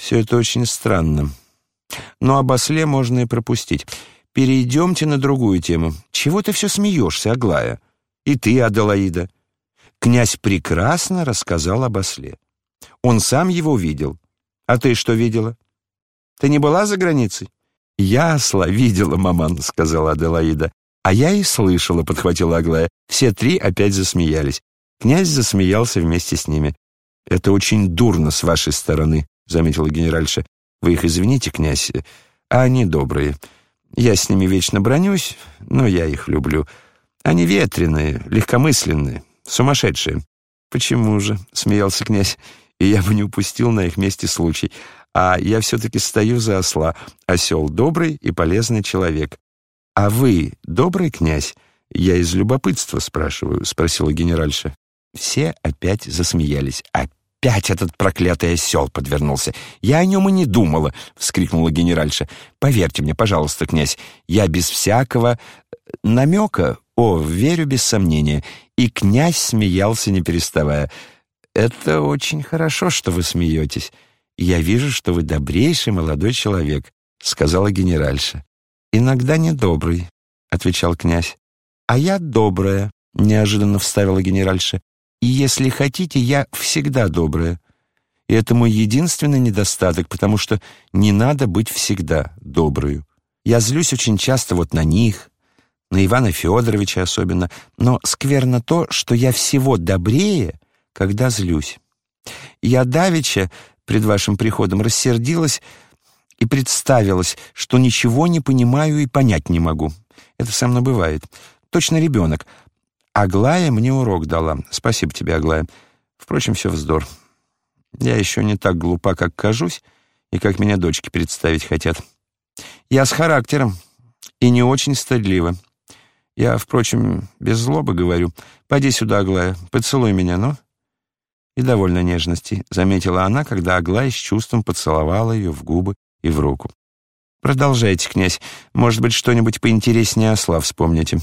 Все это очень странно. Но об осле можно и пропустить. Перейдемте на другую тему. Чего ты все смеешься, Аглая? И ты, Аделаида. Князь прекрасно рассказал об осле. Он сам его видел. А ты что видела? Ты не была за границей? Я осла видела, маман, сказала Аделаида. А я и слышала, подхватила Аглая. Все три опять засмеялись. Князь засмеялся вместе с ними. «Это очень дурно с вашей стороны», — заметила генеральша. «Вы их извините, князь, а они добрые. Я с ними вечно бронюсь, но я их люблю. Они ветреные, легкомысленные, сумасшедшие». «Почему же?» — смеялся князь. «И я бы не упустил на их месте случай. А я все-таки стою за осла. Осел добрый и полезный человек. А вы добрый князь?» «Я из любопытства спрашиваю», — спросила генеральша. Все опять засмеялись. «Опять этот проклятый осел подвернулся! Я о нем и не думала!» — вскрикнула генеральша. «Поверьте мне, пожалуйста, князь, я без всякого э, намека, о, верю без сомнения». И князь смеялся, не переставая. «Это очень хорошо, что вы смеетесь. Я вижу, что вы добрейший молодой человек», — сказала генеральша. «Иногда недобрый», — отвечал князь. «А я добрая», — неожиданно вставила генеральша. И если хотите, я всегда добрая. И это мой единственный недостаток, потому что не надо быть всегда добрую. Я злюсь очень часто вот на них, на Ивана Федоровича особенно, но скверно то, что я всего добрее, когда злюсь. Я давеча пред вашим приходом рассердилась и представилась, что ничего не понимаю и понять не могу. Это со мной бывает. Точно ребенок. Аглая мне урок дала. Спасибо тебе, Аглая. Впрочем, все вздор. Я еще не так глупа, как кажусь, и как меня дочки представить хотят. Я с характером и не очень стыдлива. Я, впрочем, без злобы говорю. Пойди сюда, Аглая, поцелуй меня, ну. И довольно нежности, заметила она, когда Аглая с чувством поцеловала ее в губы и в руку. Продолжайте, князь. Может быть, что-нибудь поинтереснее осла вспомните.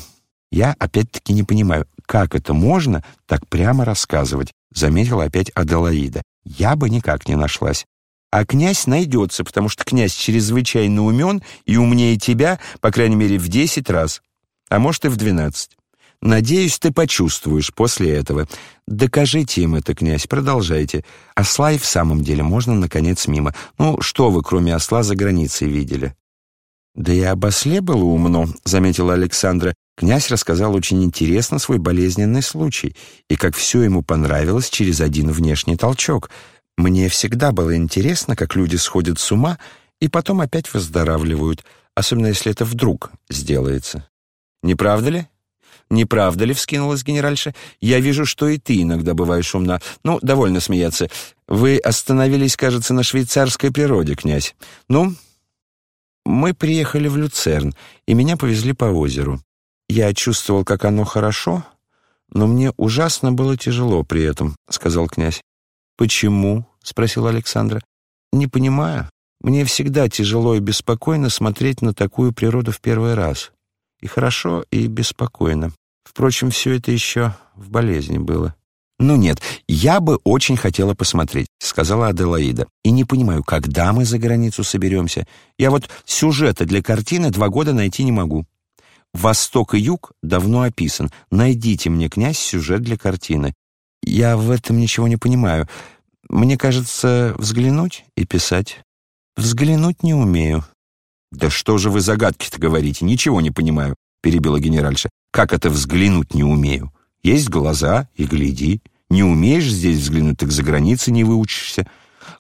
Я опять-таки не понимаю, как это можно так прямо рассказывать, заметила опять Аделаида. Я бы никак не нашлась. А князь найдется, потому что князь чрезвычайно умен и умнее тебя, по крайней мере, в десять раз, а может и в двенадцать. Надеюсь, ты почувствуешь после этого. Докажите им это, князь, продолжайте. Осла и в самом деле можно, наконец, мимо. Ну, что вы, кроме осла, за границей видели? «Да и об осле было умно», — заметила Александра. Князь рассказал очень интересно свой болезненный случай, и как все ему понравилось через один внешний толчок. Мне всегда было интересно, как люди сходят с ума и потом опять выздоравливают, особенно если это вдруг сделается. «Не правда ли?» «Не правда ли?» — вскинулась генеральша. «Я вижу, что и ты иногда бываешь умна. Ну, довольно смеяться. Вы остановились, кажется, на швейцарской природе, князь. Ну, мы приехали в Люцерн, и меня повезли по озеру. Я чувствовал, как оно хорошо, но мне ужасно было тяжело при этом, сказал князь. Почему? спросил Александра. Не понимаю. Мне всегда тяжело и беспокойно смотреть на такую природу в первый раз. И хорошо, и беспокойно. Впрочем, все это еще в болезни было. «Ну нет, я бы очень хотела посмотреть», — сказала Аделаида. «И не понимаю, когда мы за границу соберемся. Я вот сюжета для картины два года найти не могу. Восток и юг давно описан. Найдите мне, князь, сюжет для картины. Я в этом ничего не понимаю. Мне кажется, взглянуть и писать. Взглянуть не умею. Да что же вы загадки-то говорите? Ничего не понимаю, перебила генеральша. Как это взглянуть не умею? Есть глаза и гляди. Не умеешь здесь взглянуть, так за границей не выучишься.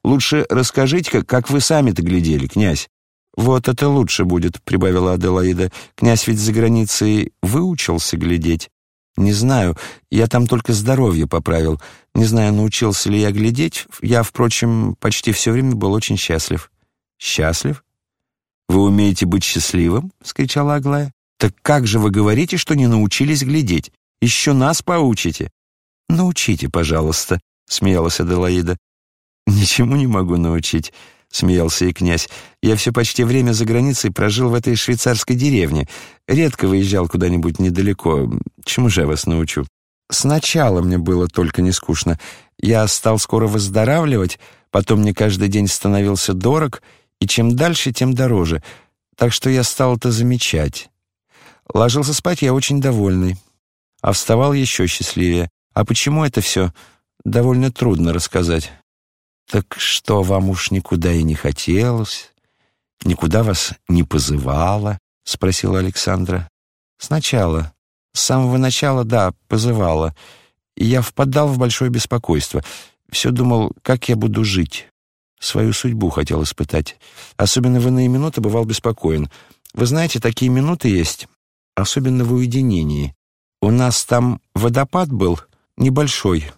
Лучше расскажите, как, как вы сами-то глядели, князь. «Вот это лучше будет», — прибавила Аделаида. «Князь ведь за границей выучился глядеть». «Не знаю, я там только здоровье поправил. Не знаю, научился ли я глядеть. Я, впрочем, почти все время был очень счастлив». «Счастлив? Вы умеете быть счастливым?» — скричала Аглая. «Так как же вы говорите, что не научились глядеть? Еще нас поучите». «Научите, пожалуйста», — смеялась Аделаида. «Ничему не могу научить». — смеялся и князь. «Я все почти время за границей прожил в этой швейцарской деревне. Редко выезжал куда-нибудь недалеко. Чему же я вас научу?» «Сначала мне было только не скучно. Я стал скоро выздоравливать, Потом мне каждый день становился дорог, и чем дальше, тем дороже, так что я стал это замечать. Ложился спать я очень довольный, а вставал еще счастливее. А почему это все, довольно трудно рассказать. «Так что, вам уж никуда и не хотелось? Никуда вас не позывало?» — спросила Александра. «Сначала. С самого начала, да, позывала. И я впадал в большое беспокойство. Все думал, как я буду жить. Свою судьбу хотел испытать. Особенно в иные минуты бывал беспокоен. Вы знаете, такие минуты есть, особенно в уединении. У нас там водопад был небольшой,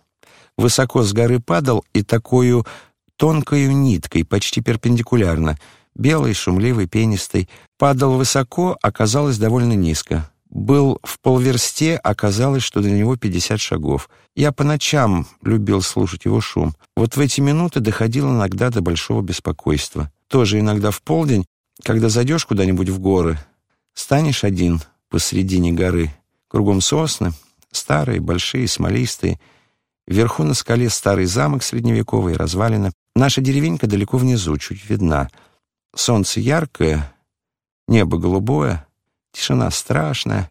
высоко с горы падал и такую тонкою ниткой, почти перпендикулярно, белый, шумливый, пенистый, падал высоко, оказалось довольно низко. Был в полверсте, оказалось, что до него 50 шагов. Я по ночам любил слушать его шум. Вот в эти минуты доходил иногда до большого беспокойства. Тоже иногда в полдень, когда зайдешь куда-нибудь в горы, станешь один посредине горы, кругом сосны, старые, большие, смолистые, Вверху на скале старый замок средневековый, развалины. Наша деревенька далеко внизу, чуть видна. Солнце яркое, небо голубое, тишина страшная.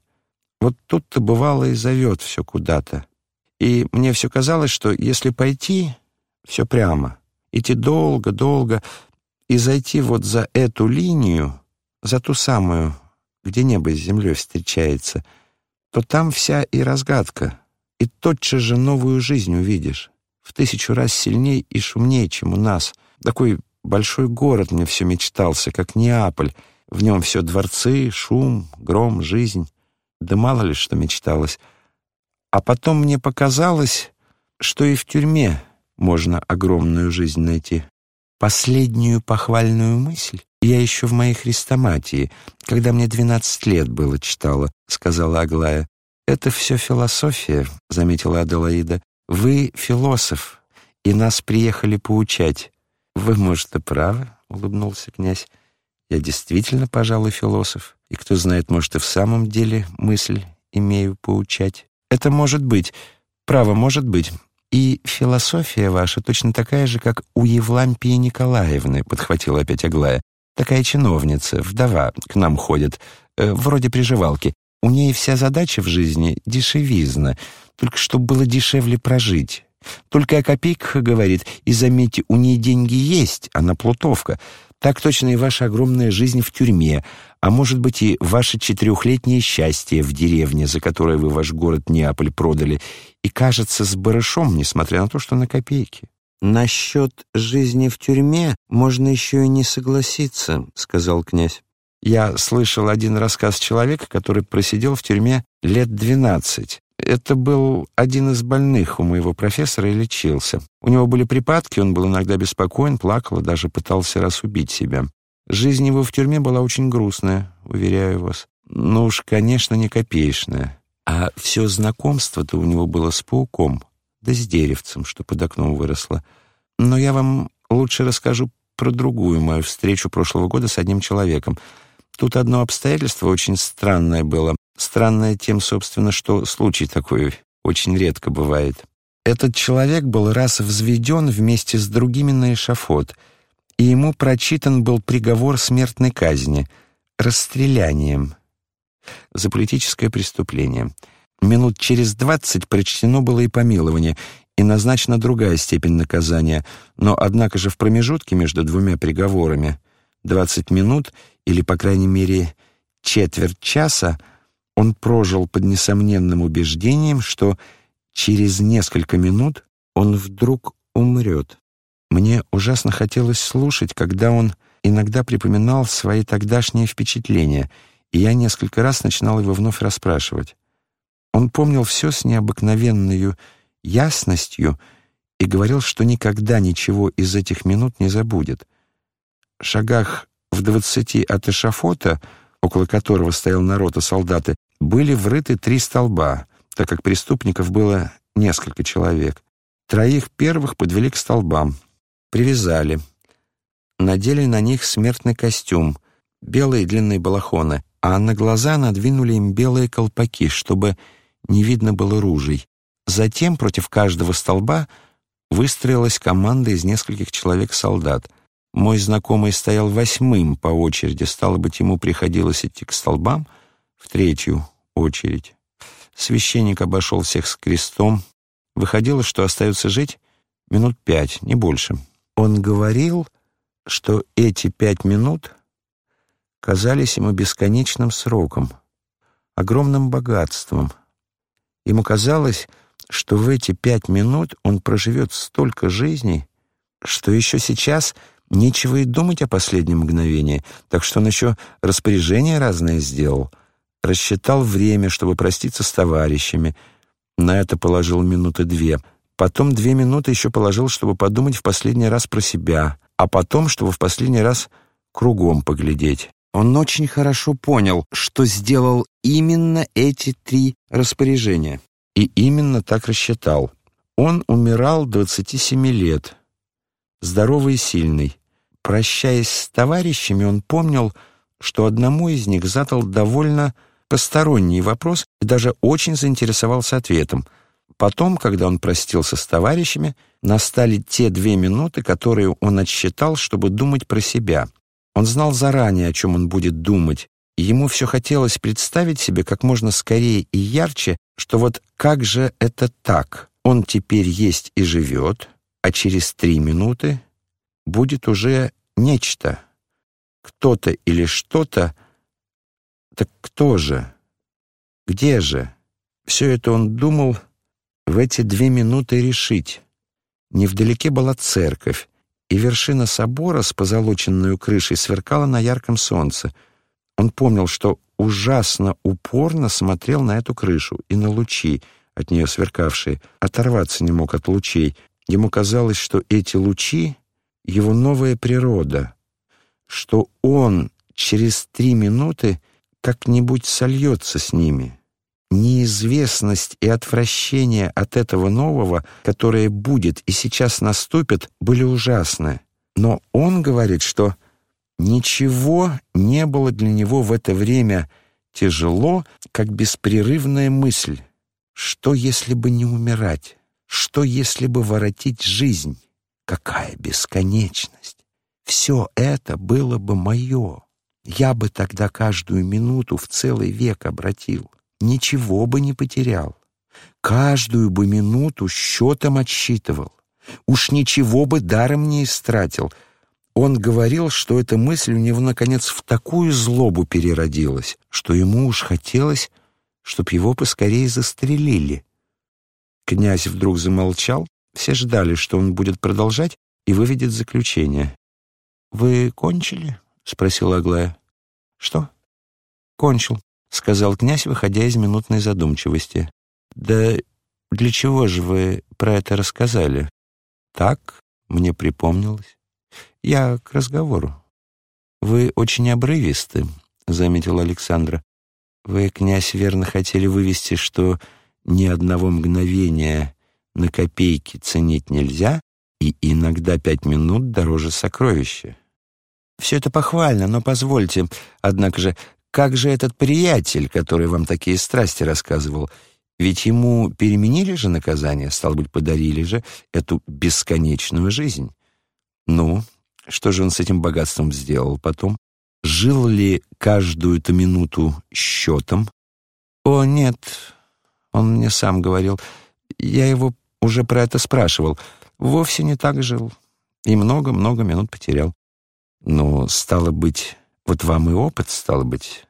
Вот тут-то бывало и зовет все куда-то. И мне все казалось, что если пойти, все прямо, идти долго-долго и зайти вот за эту линию, за ту самую, где небо с землей встречается, то там вся и разгадка — и тотчас же новую жизнь увидишь. В тысячу раз сильней и шумнее, чем у нас. Такой большой город мне все мечтался, как Неаполь. В нем все дворцы, шум, гром, жизнь. Да мало ли что мечталось. А потом мне показалось, что и в тюрьме можно огромную жизнь найти. Последнюю похвальную мысль я еще в моей хрестоматии, когда мне двенадцать лет было, читала, сказала Аглая. «Это все философия», — заметила Аделаида. «Вы философ, и нас приехали поучать». «Вы, может, и правы», — улыбнулся князь. «Я действительно, пожалуй, философ, и кто знает, может, и в самом деле мысль имею поучать. Это может быть, право может быть. И философия ваша точно такая же, как у Евлампии Николаевны», — подхватила опять Аглая. «Такая чиновница, вдова, к нам ходит, э, вроде приживалки. У ней вся задача в жизни — дешевизна, только чтобы было дешевле прожить. Только о копейках говорит, и заметьте, у ней деньги есть, она плутовка. Так точно и ваша огромная жизнь в тюрьме, а может быть и ваше четырехлетнее счастье в деревне, за которое вы ваш город Неаполь продали, и кажется с барышом, несмотря на то, что на копейки. «Насчет жизни в тюрьме можно еще и не согласиться», — сказал князь. Я слышал один рассказ человека, который просидел в тюрьме лет двенадцать. Это был один из больных у моего профессора и лечился. У него были припадки, он был иногда беспокоен, плакал и даже пытался раз убить себя. Жизнь его в тюрьме была очень грустная, уверяю вас. Ну уж, конечно, не копеечная. А все знакомство-то у него было с пауком, да с деревцем, что под окном выросло. Но я вам лучше расскажу про другую мою встречу прошлого года с одним человеком — Тут одно обстоятельство очень странное было. Странное тем, собственно, что случай такой очень редко бывает. Этот человек был раз взведен вместе с другими на эшафот, и ему прочитан был приговор смертной казни — расстрелянием за политическое преступление. Минут через двадцать прочтено было и помилование, и назначена другая степень наказания, но, однако же, в промежутке между двумя приговорами — двадцать минут или, по крайней мере, четверть часа, он прожил под несомненным убеждением, что через несколько минут он вдруг умрет. Мне ужасно хотелось слушать, когда он иногда припоминал свои тогдашние впечатления, и я несколько раз начинал его вновь расспрашивать. Он помнил все с необыкновенной ясностью и говорил, что никогда ничего из этих минут не забудет. Шагах в двадцати от эшафота, около которого стоял народ и солдаты, были врыты три столба, так как преступников было несколько человек. Троих первых подвели к столбам, привязали, надели на них смертный костюм, белые длинные балахоны, а на глаза надвинули им белые колпаки, чтобы не видно было ружей. Затем против каждого столба выстроилась команда из нескольких человек-солдат. Мой знакомый стоял восьмым по очереди, стало быть, ему приходилось идти к столбам в третью очередь. Священник обошел всех с крестом. Выходило, что остается жить минут пять, не больше. Он говорил, что эти пять минут казались ему бесконечным сроком, огромным богатством. Ему казалось, что в эти пять минут он проживет столько жизней, что еще сейчас нечего и думать о последнем мгновении, так что он еще распоряжение разное сделал, рассчитал время, чтобы проститься с товарищами, на это положил минуты две, потом две минуты еще положил, чтобы подумать в последний раз про себя, а потом, чтобы в последний раз кругом поглядеть. Он очень хорошо понял, что сделал именно эти три распоряжения. И именно так рассчитал. Он умирал 27 лет, здоровый и сильный. Прощаясь с товарищами, он помнил, что одному из них задал довольно посторонний вопрос и даже очень заинтересовался ответом. Потом, когда он простился с товарищами, настали те две минуты, которые он отсчитал, чтобы думать про себя. Он знал заранее, о чем он будет думать, и ему все хотелось представить себе как можно скорее и ярче, что вот как же это так? Он теперь есть и живет, а через три минуты будет уже нечто. Кто-то или что-то. Так кто же? Где же? Все это он думал в эти две минуты решить. Невдалеке была церковь, и вершина собора с позолоченной крышей сверкала на ярком солнце. Он помнил, что ужасно упорно смотрел на эту крышу и на лучи, от нее сверкавшие, оторваться не мог от лучей. Ему казалось, что эти лучи — его новая природа, что он через три минуты как-нибудь сольется с ними. Неизвестность и отвращение от этого нового, которое будет и сейчас наступит, были ужасны. Но он говорит, что ничего не было для него в это время тяжело, как беспрерывная мысль. Что, если бы не умирать? Что, если бы воротить жизнь? Какая бесконечность! Все это было бы мое. Я бы тогда каждую минуту в целый век обратил ничего бы не потерял. Каждую бы минуту счетом отсчитывал. Уж ничего бы даром не истратил. Он говорил, что эта мысль у него, наконец, в такую злобу переродилась, что ему уж хотелось, чтоб его поскорее застрелили. Князь вдруг замолчал, все ждали, что он будет продолжать и выведет заключение. «Вы кончили?» — спросила Аглая. «Что?» «Кончил. — сказал князь, выходя из минутной задумчивости. «Да для чего же вы про это рассказали?» «Так, мне припомнилось. Я к разговору». «Вы очень обрывисты», — заметил Александра. «Вы, князь, верно хотели вывести, что ни одного мгновения на копейки ценить нельзя, и иногда пять минут дороже сокровища». «Все это похвально, но позвольте, однако же, как же этот приятель, который вам такие страсти рассказывал? Ведь ему переменили же наказание, стал быть, подарили же эту бесконечную жизнь. Ну, что же он с этим богатством сделал потом? Жил ли каждую эту минуту счетом? О, нет, он мне сам говорил. Я его уже про это спрашивал. Вовсе не так жил. И много-много минут потерял. Но, стало быть, вот вам и опыт, стало быть.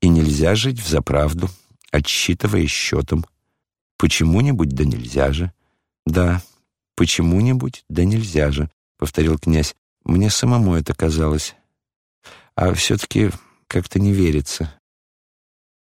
И нельзя жить в заправду, отсчитывая счетом. Почему-нибудь да нельзя же. Да, почему-нибудь да нельзя же, повторил князь. Мне самому это казалось. А все-таки как-то не верится.